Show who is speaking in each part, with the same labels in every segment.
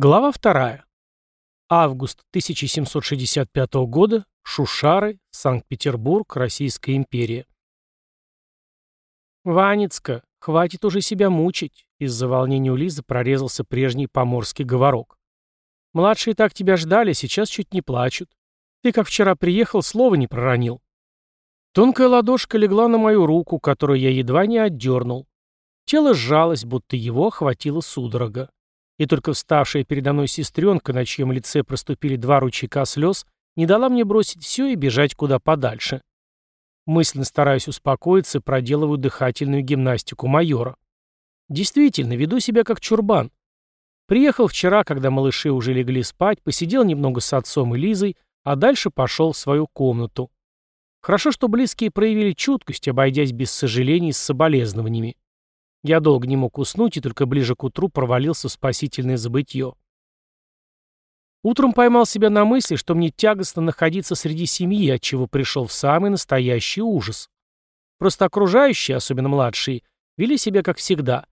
Speaker 1: Глава 2. Август 1765 года. Шушары, Санкт-Петербург, Российская империя. «Ванецка, хватит уже себя мучить», — из-за волнения у Лизы прорезался прежний поморский говорок. «Младшие так тебя ждали, сейчас чуть не плачут. Ты, как вчера приехал, слова не проронил». Тонкая ладошка легла на мою руку, которую я едва не отдернул. Тело сжалось, будто его охватила судорога и только вставшая передо мной сестренка, на чьем лице проступили два ручейка слез, не дала мне бросить все и бежать куда подальше. Мысленно стараюсь успокоиться, проделываю дыхательную гимнастику майора. Действительно, веду себя как чурбан. Приехал вчера, когда малыши уже легли спать, посидел немного с отцом и Лизой, а дальше пошел в свою комнату. Хорошо, что близкие проявили чуткость, обойдясь без сожалений с соболезнованиями. Я долго не мог уснуть и только ближе к утру провалился в спасительное забытье. Утром поймал себя на мысли, что мне тягостно находиться среди семьи, от чего пришел в самый настоящий ужас. Просто окружающие, особенно младшие, вели себя как всегда.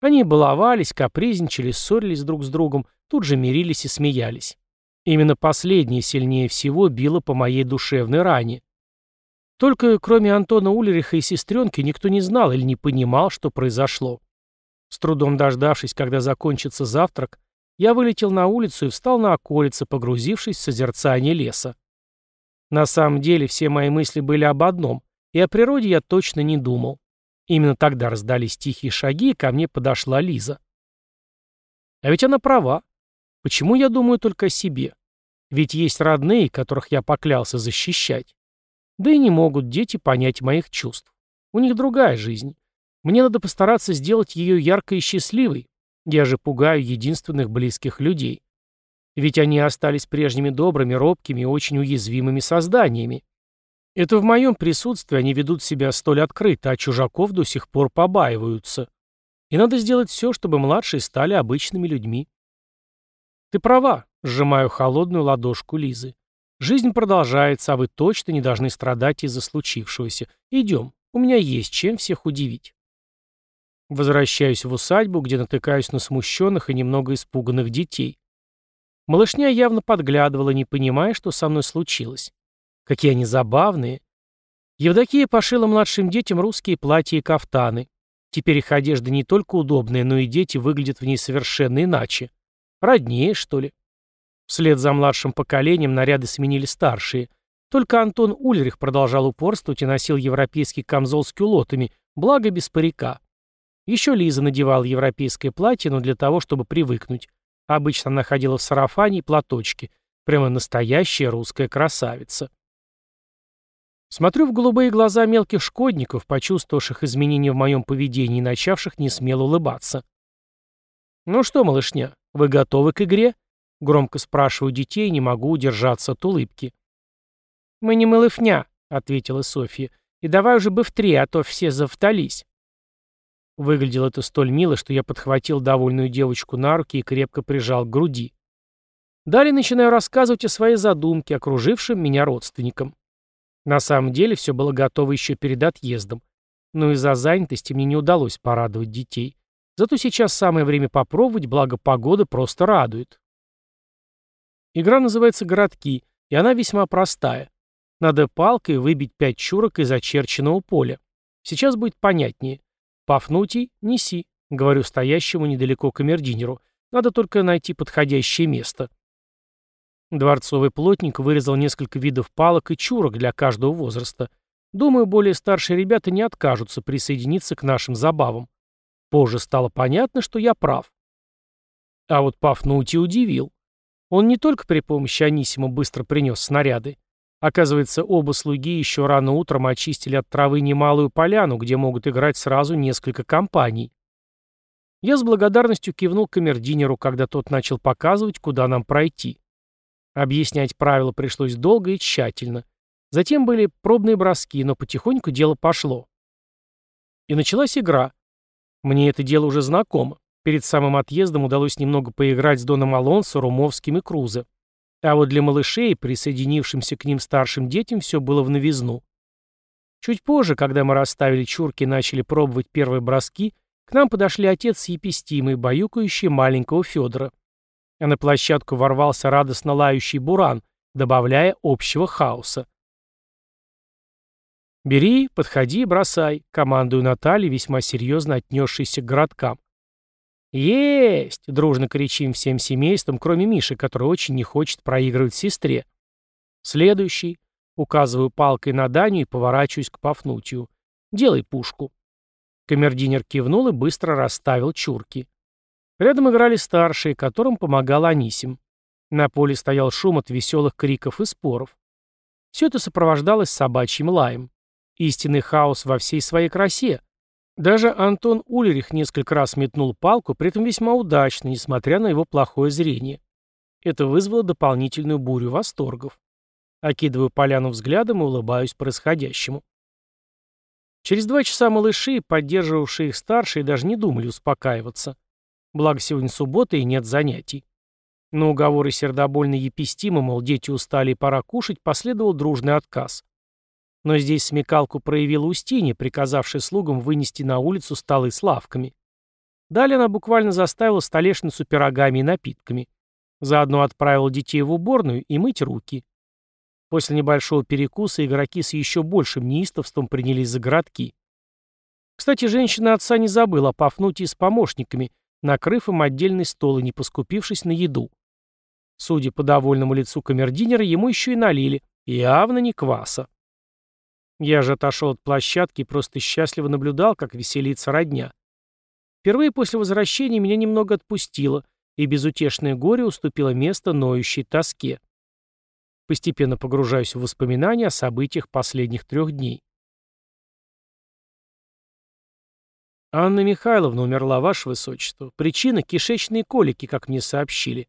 Speaker 1: Они баловались, капризничали, ссорились друг с другом, тут же мирились и смеялись. Именно последнее сильнее всего било по моей душевной ране. Только кроме Антона Улериха и сестренки никто не знал или не понимал, что произошло. С трудом дождавшись, когда закончится завтрак, я вылетел на улицу и встал на околице, погрузившись в созерцание леса. На самом деле все мои мысли были об одном, и о природе я точно не думал. Именно тогда раздались тихие шаги, и ко мне подошла Лиза. А ведь она права. Почему я думаю только о себе? Ведь есть родные, которых я поклялся защищать. Да и не могут дети понять моих чувств. У них другая жизнь. Мне надо постараться сделать ее яркой и счастливой. Я же пугаю единственных близких людей. Ведь они остались прежними добрыми, робкими и очень уязвимыми созданиями. Это в моем присутствии они ведут себя столь открыто, а чужаков до сих пор побаиваются. И надо сделать все, чтобы младшие стали обычными людьми. Ты права, сжимаю холодную ладошку Лизы. Жизнь продолжается, а вы точно не должны страдать из-за случившегося. Идем, у меня есть чем всех удивить. Возвращаюсь в усадьбу, где натыкаюсь на смущенных и немного испуганных детей. Малышня явно подглядывала, не понимая, что со мной случилось. Какие они забавные. Евдокия пошила младшим детям русские платья и кафтаны. Теперь их одежда не только удобная, но и дети выглядят в ней совершенно иначе. Роднее, что ли. Вслед за младшим поколением наряды сменили старшие. Только Антон Ульрих продолжал упорствовать и носил европейский камзол с кюлотами, благо без парика. Еще Лиза надевала европейское платье, но для того, чтобы привыкнуть. Обычно она ходила в сарафане и платочке. Прямо настоящая русская красавица. Смотрю в голубые глаза мелких шкодников, почувствовавших изменения в моем поведении и начавших несмело улыбаться. «Ну что, малышня, вы готовы к игре?» Громко спрашиваю детей, не могу удержаться от улыбки. «Мы не малыфня», — ответила Софья. «И давай уже бы в три, а то все завтались». Выглядело это столь мило, что я подхватил довольную девочку на руки и крепко прижал к груди. Далее начинаю рассказывать о своей задумке, окружившим меня родственникам. На самом деле все было готово еще перед отъездом, но из-за занятости мне не удалось порадовать детей. Зато сейчас самое время попробовать, благо погода просто радует. Игра называется «Городки», и она весьма простая. Надо палкой выбить пять чурок из очерченного поля. Сейчас будет понятнее. «Пафнутий, неси», — говорю стоящему недалеко камердинеру. Надо только найти подходящее место. Дворцовый плотник вырезал несколько видов палок и чурок для каждого возраста. Думаю, более старшие ребята не откажутся присоединиться к нашим забавам. Позже стало понятно, что я прав. А вот Пафнутий удивил. Он не только при помощи Анисима быстро принес снаряды. Оказывается, оба слуги еще рано утром очистили от травы немалую поляну, где могут играть сразу несколько компаний. Я с благодарностью кивнул камердинеру, когда тот начал показывать, куда нам пройти. Объяснять правила пришлось долго и тщательно. Затем были пробные броски, но потихоньку дело пошло. И началась игра. Мне это дело уже знакомо. Перед самым отъездом удалось немного поиграть с Доном Алонсо, Румовским и Крузе. А вот для малышей, присоединившимся к ним старшим детям, все было в новизну. Чуть позже, когда мы расставили чурки и начали пробовать первые броски, к нам подошли отец с Епистимой, баюкающие маленького Федора. а на площадку ворвался радостно лающий буран, добавляя общего хаоса. «Бери, подходи, бросай», — командую Наталье, весьма серьезно отнесшейся к городкам. «Есть!» — дружно кричим всем семейством, кроме Миши, который очень не хочет проигрывать сестре. «Следующий». Указываю палкой на Даню и поворачиваюсь к Пафнутию. «Делай пушку». Камердинер кивнул и быстро расставил чурки. Рядом играли старшие, которым помогал Анисим. На поле стоял шум от веселых криков и споров. Все это сопровождалось собачьим лаем. Истинный хаос во всей своей красе. Даже Антон Ульрих несколько раз метнул палку, при этом весьма удачно, несмотря на его плохое зрение. Это вызвало дополнительную бурю восторгов. Окидываю поляну взглядом и улыбаюсь происходящему. Через два часа малыши, поддерживавшие их старшие, даже не думали успокаиваться. Благо сегодня суббота и нет занятий. На уговоры сердобольной епистимы, мол, дети устали и пора кушать, последовал дружный отказ. Но здесь смекалку проявила Устинья, приказавшая слугам вынести на улицу столы с лавками. Далее она буквально заставила столешницу пирогами и напитками. Заодно отправила детей в уборную и мыть руки. После небольшого перекуса игроки с еще большим неистовством принялись за городки. Кстати, женщина отца не забыла о Пафнутии с помощниками, накрыв им отдельный стол и не поскупившись на еду. Судя по довольному лицу камердинера, ему еще и налили, явно не кваса. Я же отошел от площадки и просто счастливо наблюдал, как веселится родня. Впервые после возвращения меня немного отпустило, и безутешное горе уступило место ноющей тоске. Постепенно погружаюсь в воспоминания о событиях последних трех дней. Анна Михайловна умерла, Ваше Высочество. Причина – кишечные колики, как мне сообщили.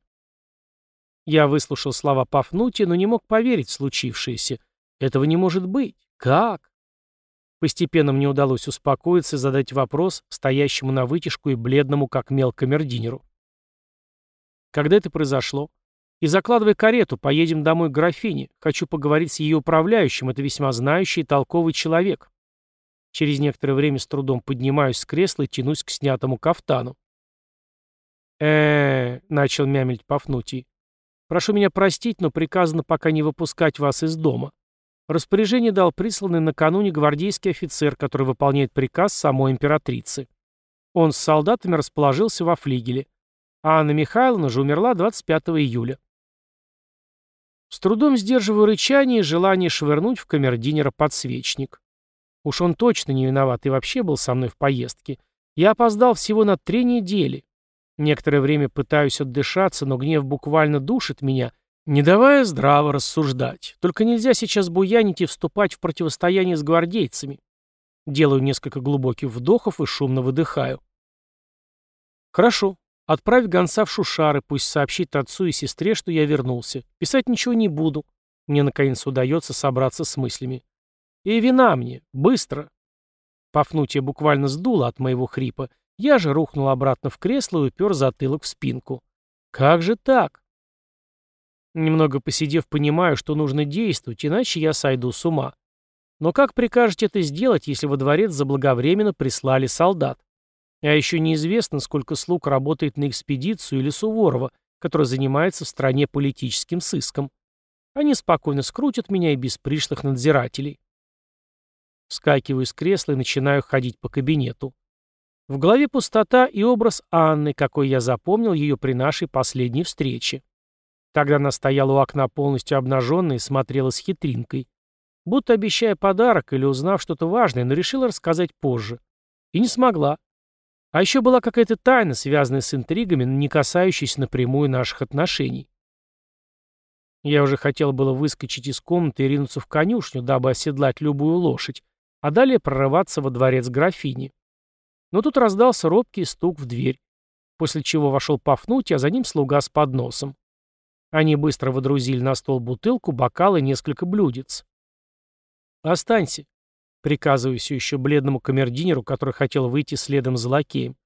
Speaker 1: Я выслушал слова Пафнутия, но не мог поверить в случившееся. Этого не может быть. Как? Постепенно мне удалось успокоиться и задать вопрос стоящему на вытяжку и бледному, как мел, камердинеру. Когда это произошло? И закладывай карету, поедем домой к графине. Хочу поговорить с ее управляющим, это весьма знающий и толковый человек. Через некоторое время с трудом поднимаюсь с кресла и тянусь к снятому кафтану. э начал мямлить Пафнутий. «Прошу меня простить, но приказано пока не выпускать вас из дома. Распоряжение дал присланный накануне гвардейский офицер, который выполняет приказ самой императрицы. Он с солдатами расположился во флигеле. А Анна Михайловна же умерла 25 июля. С трудом сдерживаю рычание и желание швырнуть в камердинера подсвечник. Уж он точно не виноват и вообще был со мной в поездке. Я опоздал всего на три недели. Некоторое время пытаюсь отдышаться, но гнев буквально душит меня, не давая здраво рассуждать. Только нельзя сейчас буянить и вступать в противостояние с гвардейцами. Делаю несколько глубоких вдохов и шумно выдыхаю. Хорошо, Отправь гонца в Шушары, пусть сообщит отцу и сестре, что я вернулся. Писать ничего не буду. Мне, наконец, удается собраться с мыслями. И вина мне. Быстро. Пафнутия буквально сдуло от моего хрипа. Я же рухнул обратно в кресло и упер затылок в спинку. Как же так? Немного посидев, понимаю, что нужно действовать, иначе я сойду с ума. Но как прикажете это сделать, если во дворец заблаговременно прислали солдат? А еще неизвестно, сколько слуг работает на экспедицию или Суворова, который занимается в стране политическим сыском. Они спокойно скрутят меня и без пришлых надзирателей. Вскакиваю с кресла и начинаю ходить по кабинету. В голове пустота и образ Анны, какой я запомнил ее при нашей последней встрече. Тогда она стояла у окна полностью обнаженная и смотрела с хитринкой. Будто обещая подарок или узнав что-то важное, но решила рассказать позже. И не смогла. А еще была какая-то тайна, связанная с интригами, не касающаяся напрямую наших отношений. Я уже хотел было выскочить из комнаты и ринуться в конюшню, дабы оседлать любую лошадь, а далее прорываться во дворец графини. Но тут раздался робкий стук в дверь, после чего вошел Пафнутий, а за ним слуга с подносом. Они быстро водрузили на стол бутылку, бокал и несколько блюдец. «Останься», Приказываю все еще бледному камердинеру, который хотел выйти следом за лакеем.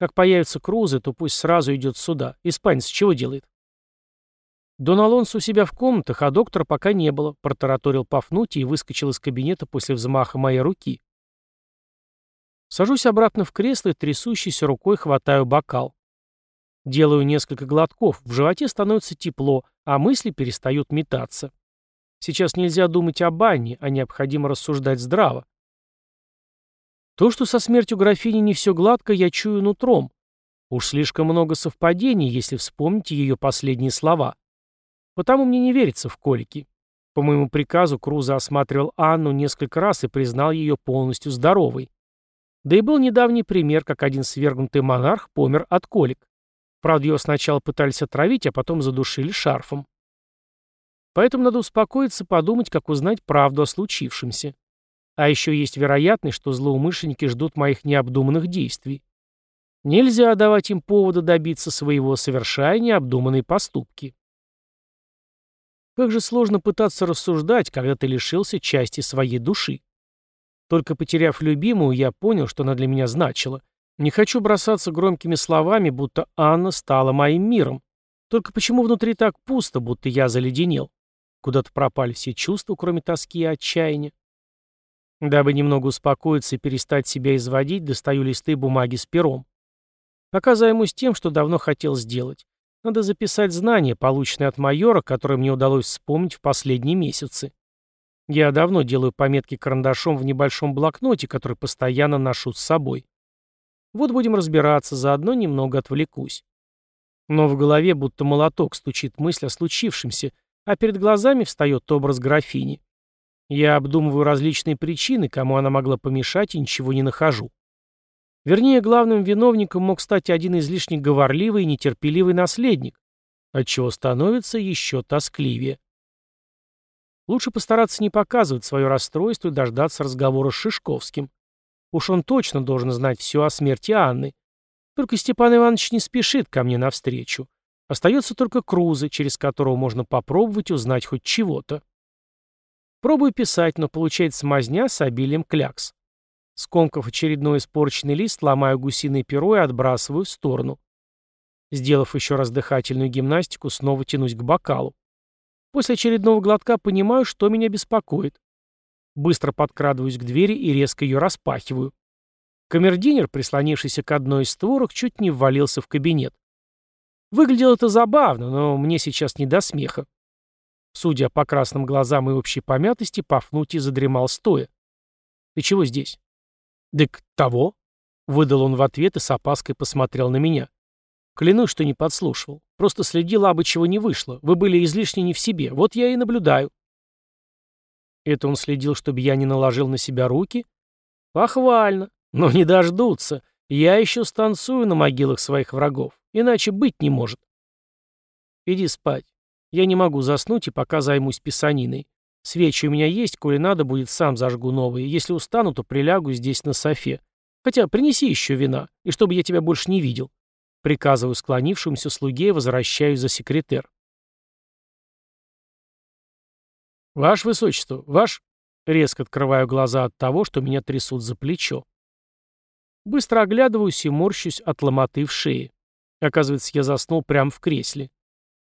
Speaker 1: Как появятся крузы, то пусть сразу идет сюда. Испанец чего делает? Дон Алонсо у себя в комнатах, а доктора пока не было, протараторил Пафнутий и выскочил из кабинета после взмаха моей руки. Сажусь обратно в кресло и трясущейся рукой хватаю бокал. Делаю несколько глотков, в животе становится тепло, а мысли перестают метаться. Сейчас нельзя думать о бане, а необходимо рассуждать здраво. То, что со смертью графини не все гладко, я чую нутром. Уж слишком много совпадений, если вспомнить ее последние слова. Потому мне не верится в колики. По моему приказу Круза осматривал Анну несколько раз и признал ее полностью здоровой. Да и был недавний пример, как один свергнутый монарх помер от колик. Правда, его сначала пытались отравить, а потом задушили шарфом. Поэтому надо успокоиться, подумать, как узнать правду о случившемся. А еще есть вероятность, что злоумышленники ждут моих необдуманных действий. Нельзя давать им повода добиться своего, совершая необдуманные поступки. Как же сложно пытаться рассуждать, когда ты лишился части своей души. Только потеряв любимую, я понял, что она для меня значила. Не хочу бросаться громкими словами, будто Анна стала моим миром. Только почему внутри так пусто, будто я заледенел? Куда-то пропали все чувства, кроме тоски и отчаяния. Дабы немного успокоиться и перестать себя изводить, достаю листы бумаги с пером. Пока займусь тем, что давно хотел сделать. Надо записать знания, полученные от майора, которые мне удалось вспомнить в последние месяцы. Я давно делаю пометки карандашом в небольшом блокноте, который постоянно ношу с собой. Вот будем разбираться, заодно немного отвлекусь. Но в голове будто молоток стучит мысль о случившемся, а перед глазами встает образ графини. Я обдумываю различные причины, кому она могла помешать, и ничего не нахожу. Вернее, главным виновником мог стать один излишне говорливый и нетерпеливый наследник, отчего становится еще тоскливее. Лучше постараться не показывать свое расстройство и дождаться разговора с Шишковским. Уж он точно должен знать все о смерти Анны. Только Степан Иванович не спешит ко мне навстречу. Остается только Крузы, через которого можно попробовать узнать хоть чего-то. Пробую писать, но получается мазня с обилием клякс. Скомкав очередной испорченный лист, ломаю гусиное перо и отбрасываю в сторону. Сделав еще раз дыхательную гимнастику, снова тянусь к бокалу. После очередного глотка понимаю, что меня беспокоит. Быстро подкрадываюсь к двери и резко ее распахиваю. Камердинер, прислонившийся к одной из створок, чуть не ввалился в кабинет. Выглядело это забавно, но мне сейчас не до смеха. Судя по красным глазам и общей помятости, Пафнутий задремал стоя. «Ты чего здесь?» «Дык того?» — выдал он в ответ и с опаской посмотрел на меня. «Клянусь, что не подслушивал. Просто следил, абы чего не вышло. Вы были излишне не в себе. Вот я и наблюдаю». Это он следил, чтобы я не наложил на себя руки? Похвально. Но не дождутся. Я еще станцую на могилах своих врагов. Иначе быть не может. Иди спать. Я не могу заснуть и пока займусь писаниной. Свечи у меня есть, коли надо будет, сам зажгу новые. Если устану, то прилягу здесь на софе. Хотя принеси еще вина, и чтобы я тебя больше не видел. Приказываю склонившемуся слуге и возвращаюсь за секретер. «Ваше Высочество, ваш...» Резко открываю глаза от того, что меня трясут за плечо. Быстро оглядываюсь и морщусь от ломоты в шее. Оказывается, я заснул прямо в кресле.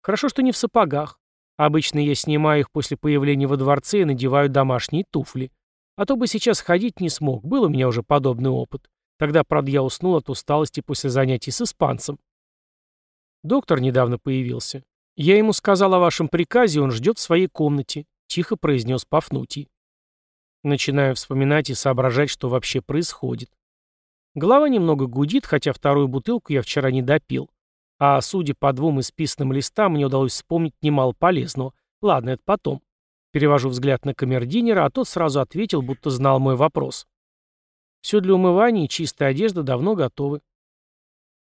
Speaker 1: Хорошо, что не в сапогах. Обычно я снимаю их после появления во дворце и надеваю домашние туфли. А то бы сейчас ходить не смог, был у меня уже подобный опыт. Тогда, правда, я уснул от усталости после занятий с испанцем. Доктор недавно появился. Я ему сказал о вашем приказе, он ждет в своей комнате, тихо произнес Пафнутий. Начинаю вспоминать и соображать, что вообще происходит. Голова немного гудит, хотя вторую бутылку я вчера не допил. А судя по двум исписанным листам, мне удалось вспомнить немало полезного. Ладно, это потом. Перевожу взгляд на камердинера, а тот сразу ответил, будто знал мой вопрос. Все для умывания и чистая одежда давно готовы.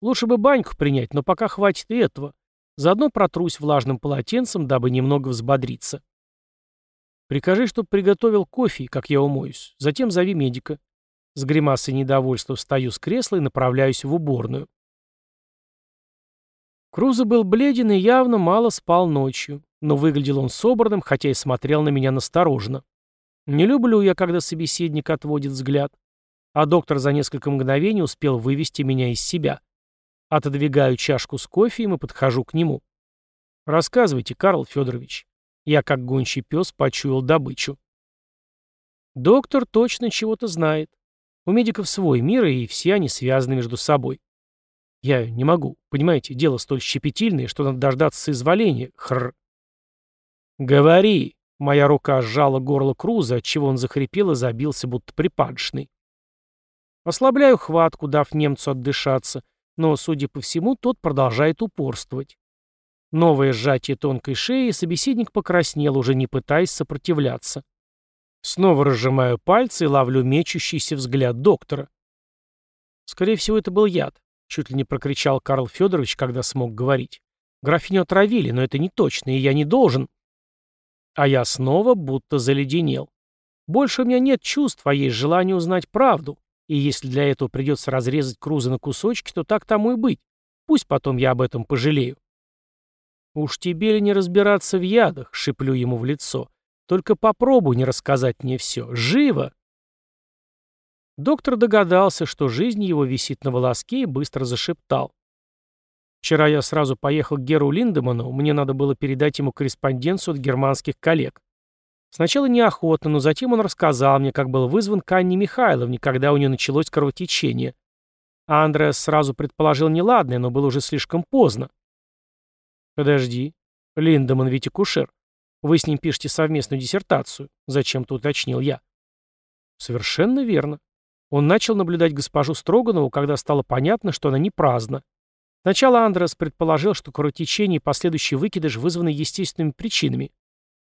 Speaker 1: Лучше бы баньку принять, но пока хватит и этого. Заодно протрусь влажным полотенцем, дабы немного взбодриться. Прикажи, чтобы приготовил кофе, как я умоюсь. Затем зови медика. С гримасой недовольства встаю с кресла и направляюсь в уборную. Крузо был бледен и явно мало спал ночью, но выглядел он собранным, хотя и смотрел на меня настороженно. Не люблю я, когда собеседник отводит взгляд. А доктор за несколько мгновений успел вывести меня из себя. Отодвигаю чашку с кофе и подхожу к нему. «Рассказывайте, Карл Федорович». Я, как гончий пес, почуял добычу. Доктор точно чего-то знает. У медиков свой мир, и все они связаны между собой. Я не могу. Понимаете, дело столь щепетильное, что надо дождаться соизволения. Хр. Говори. Моя рука сжала горло Круза, отчего он захрипел и забился, будто припадочный. Ослабляю хватку, дав немцу отдышаться, но, судя по всему, тот продолжает упорствовать. Новое сжатие тонкой шеи, и собеседник покраснел, уже не пытаясь сопротивляться. Снова разжимаю пальцы и ловлю мечущийся взгляд доктора. Скорее всего, это был яд. Чуть ли не прокричал Карл Федорович, когда смог говорить. Графиню отравили, но это не точно, и я не должен. А я снова будто заледенел. Больше у меня нет чувств, а есть желание узнать правду. И если для этого придется разрезать Круза на кусочки, то так тому и быть. Пусть потом я об этом пожалею. «Уж тебе ли не разбираться в ядах?» — шиплю ему в лицо. «Только попробуй не рассказать мне все. Живо!» Доктор догадался, что жизнь его висит на волоске и быстро зашептал. Вчера я сразу поехал к Геру Линдеману, мне надо было передать ему корреспонденцию от германских коллег. Сначала неохотно, но затем он рассказал мне, как был вызван к Анне Михайловне, когда у нее началось кровотечение. А Андреас сразу предположил неладное, но было уже слишком поздно. «Подожди. Линдеман ведь акушер. Вы с ним пишете совместную диссертацию», — зачем-то уточнил я. «Совершенно верно. Он начал наблюдать госпожу Строганову, когда стало понятно, что она не праздна. Сначала Андрес предположил, что кровотечение и последующий выкидыш вызваны естественными причинами.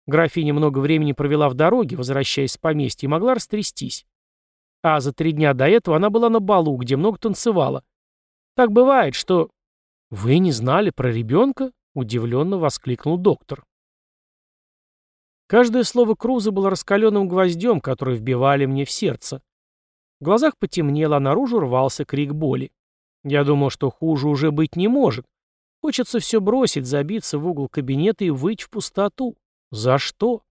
Speaker 1: Графиня много времени провела в дороге, возвращаясь с поместья, и могла растрястись. А за три дня до этого она была на балу, где много танцевала. Так бывает, что... «Вы не знали про ребенка?» — удивленно воскликнул доктор. Каждое слово Круза было раскаленным гвоздем, который вбивали мне в сердце. В глазах потемнело, а наружу рвался крик боли. Я думал, что хуже уже быть не может. Хочется все бросить, забиться в угол кабинета и выйти в пустоту. За что?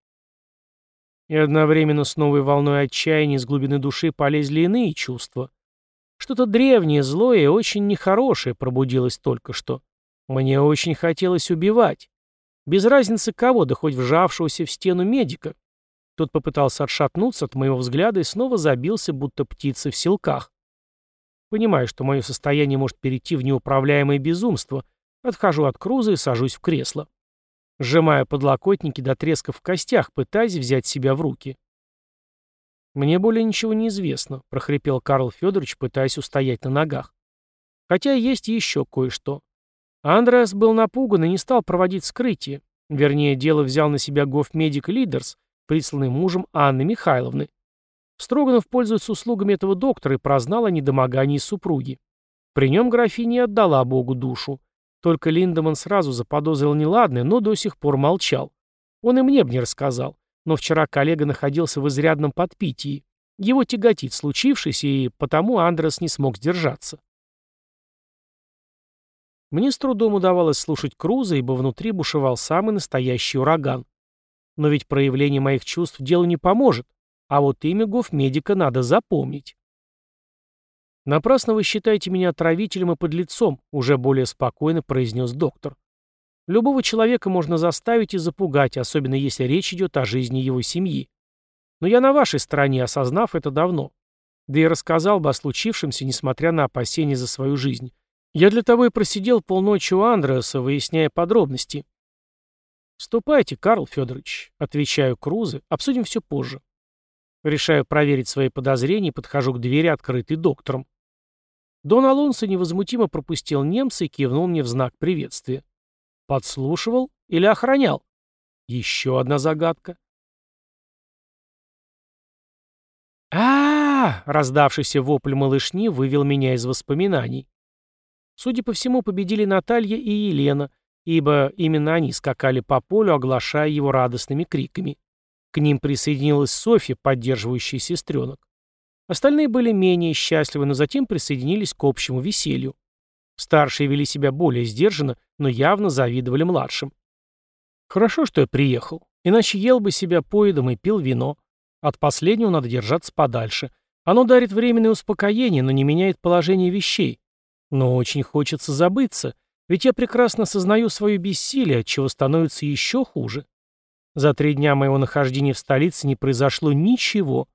Speaker 1: И одновременно с новой волной отчаяния из глубины души полезли иные чувства. Что-то древнее, злое и очень нехорошее пробудилось только что. Мне очень хотелось убивать. Без разницы кого, да хоть вжавшегося в стену медика. Тот попытался отшатнуться от моего взгляда и снова забился, будто птица в селках. Понимаю, что мое состояние может перейти в неуправляемое безумство. Отхожу от круза и сажусь в кресло. Сжимаю подлокотники до треска в костях, пытаясь взять себя в руки. «Мне более ничего не известно», — прохрипел Карл Федорович, пытаясь устоять на ногах. «Хотя есть еще кое-что. Андреас был напуган и не стал проводить скрытие. Вернее, дело взял на себя гофмедик Лидерс, присланный мужем Анны Михайловны. Строганов пользуется услугами этого доктора и прознал о недомогании супруги. При нем графиня отдала Богу душу. Только Линдеман сразу заподозрил неладное, но до сих пор молчал. Он и мне бы не рассказал, но вчера коллега находился в изрядном подпитии. Его тяготит случившееся, и потому Андрес не смог сдержаться. Мне с трудом удавалось слушать Круза, ибо внутри бушевал самый настоящий ураган. Но ведь проявление моих чувств делу не поможет. А вот имя гофмедика надо запомнить. «Напрасно вы считаете меня отравителем и подлецом», уже более спокойно произнес доктор. «Любого человека можно заставить и запугать, особенно если речь идет о жизни его семьи. Но я на вашей стороне, осознав это давно. Да и рассказал бы о случившемся, несмотря на опасения за свою жизнь. Я для того и просидел полночи у Андреаса, выясняя подробности. «Ступайте, Карл Федорович», — отвечаю Крузе, — «обсудим все позже». Решаю проверить свои подозрения и подхожу к двери, открытой доктором. Дон Алонсо невозмутимо пропустил немца и кивнул мне в знак приветствия. Подслушивал или охранял? Еще одна загадка. а, -а, -а Раздавшийся вопль малышни вывел меня из воспоминаний. Судя по всему, победили Наталья и Елена, ибо именно они скакали по полю, оглашая его радостными криками. К ним присоединилась Софья, поддерживающая сестренок. Остальные были менее счастливы, но затем присоединились к общему веселью. Старшие вели себя более сдержанно, но явно завидовали младшим. Хорошо, что я приехал, иначе ел бы себя поедом и пил вино. От последнего надо держаться подальше. Оно дарит временное успокоение, но не меняет положение вещей. Но очень хочется забыться, ведь я прекрасно осознаю свое бессилие, чего становится еще хуже. За три дня моего нахождения в столице не произошло ничего.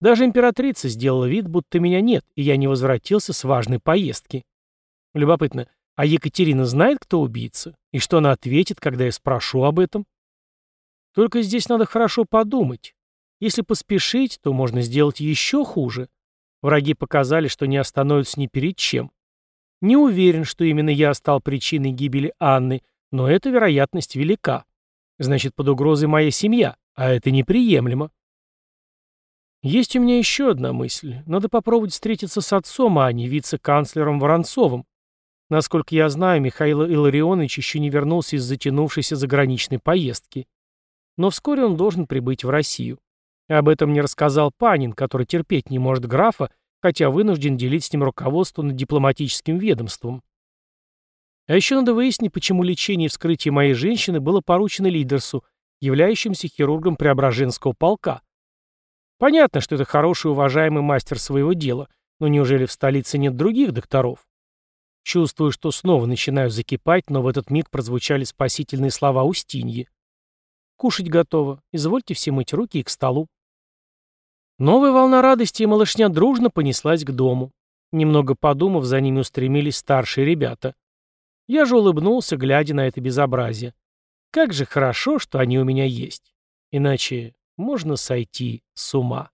Speaker 1: Даже императрица сделала вид, будто меня нет, и я не возвратился с важной поездки. Любопытно, а Екатерина знает, кто убийца? И что она ответит, когда я спрошу об этом? Только здесь надо хорошо подумать. Если поспешить, то можно сделать еще хуже. Враги показали, что не остановятся ни перед чем. Не уверен, что именно я стал причиной гибели Анны, но эта вероятность велика. Значит, под угрозой моя семья, а это неприемлемо. Есть у меня еще одна мысль. Надо попробовать встретиться с отцом Ани, вице-канцлером Воронцовым. Насколько я знаю, Михаил Илларионович еще не вернулся из затянувшейся заграничной поездки. Но вскоре он должен прибыть в Россию. Об этом мне рассказал Панин, который терпеть не может графа хотя вынужден делить с ним руководство над дипломатическим ведомством. А еще надо выяснить, почему лечение и вскрытие моей женщины было поручено Лидерсу, являющимся хирургом Преображенского полка. Понятно, что это хороший уважаемый мастер своего дела, но неужели в столице нет других докторов? Чувствую, что снова начинаю закипать, но в этот миг прозвучали спасительные слова Устиньи. «Кушать готово. Извольте все мыть руки и к столу». Новая волна радости и малышня дружно понеслась к дому. Немного подумав, за ними устремились старшие ребята. Я же улыбнулся, глядя на это безобразие. Как же хорошо, что они у меня есть. Иначе можно сойти с ума.